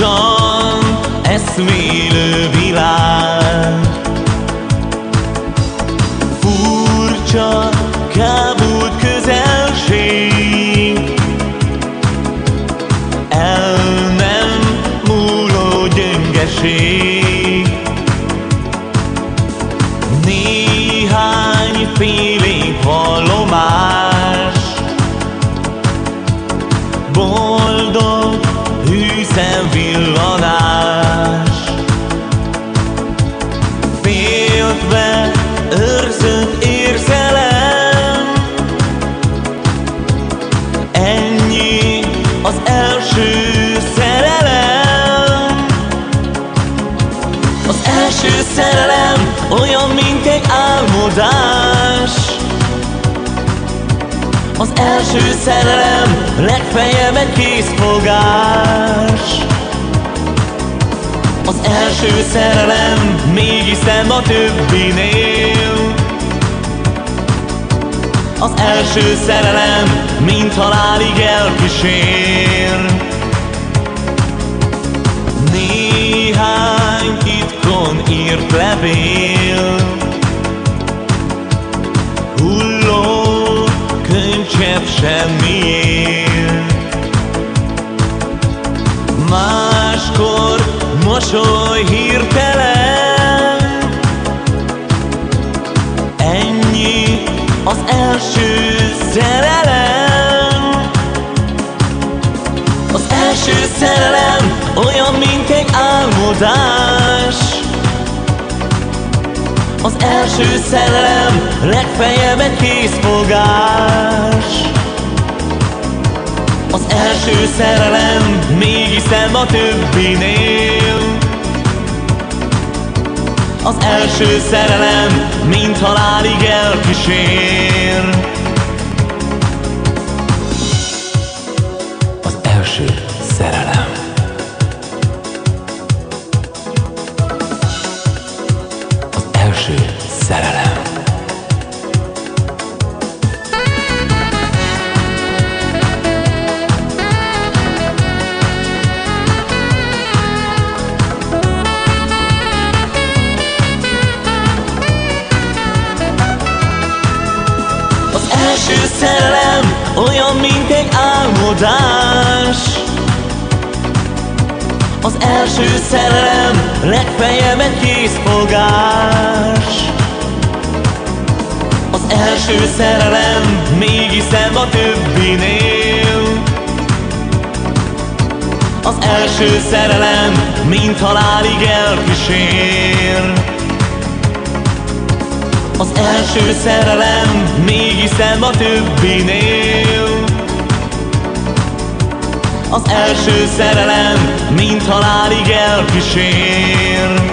lassan eszmélő világ. Furcsa, kábult közelség. El nem múló gyöngeség villanás. Féltve őrzött érzelem? Ennyi az első szerelem. Az első szerelem olyan, mint egy álmodás az első szerelem legfeljebb egy készfogás Az első szerelem mégis szem a többinél. Az első szerelem mint halálig elkísér. Néhány titkon írt levél semmiért. Máskor mosoly hirtelen. Ennyi az első szerelem. Az első szerelem olyan, mint egy álmodás. Az első szerelem legfeljebb egy készfogás első szerelem mégis szem a többinél. Az első szerelem mint halálig elkísér első szerelem olyan, mint egy álmodás. Az első szerelem legfeljebb egy készfogás Az első szerelem mégis szebb a többinél. Az első szerelem mint halálig elkísér Az első szerelem mégis szebb a többinél. Az első szerelem, mint halálig elkísér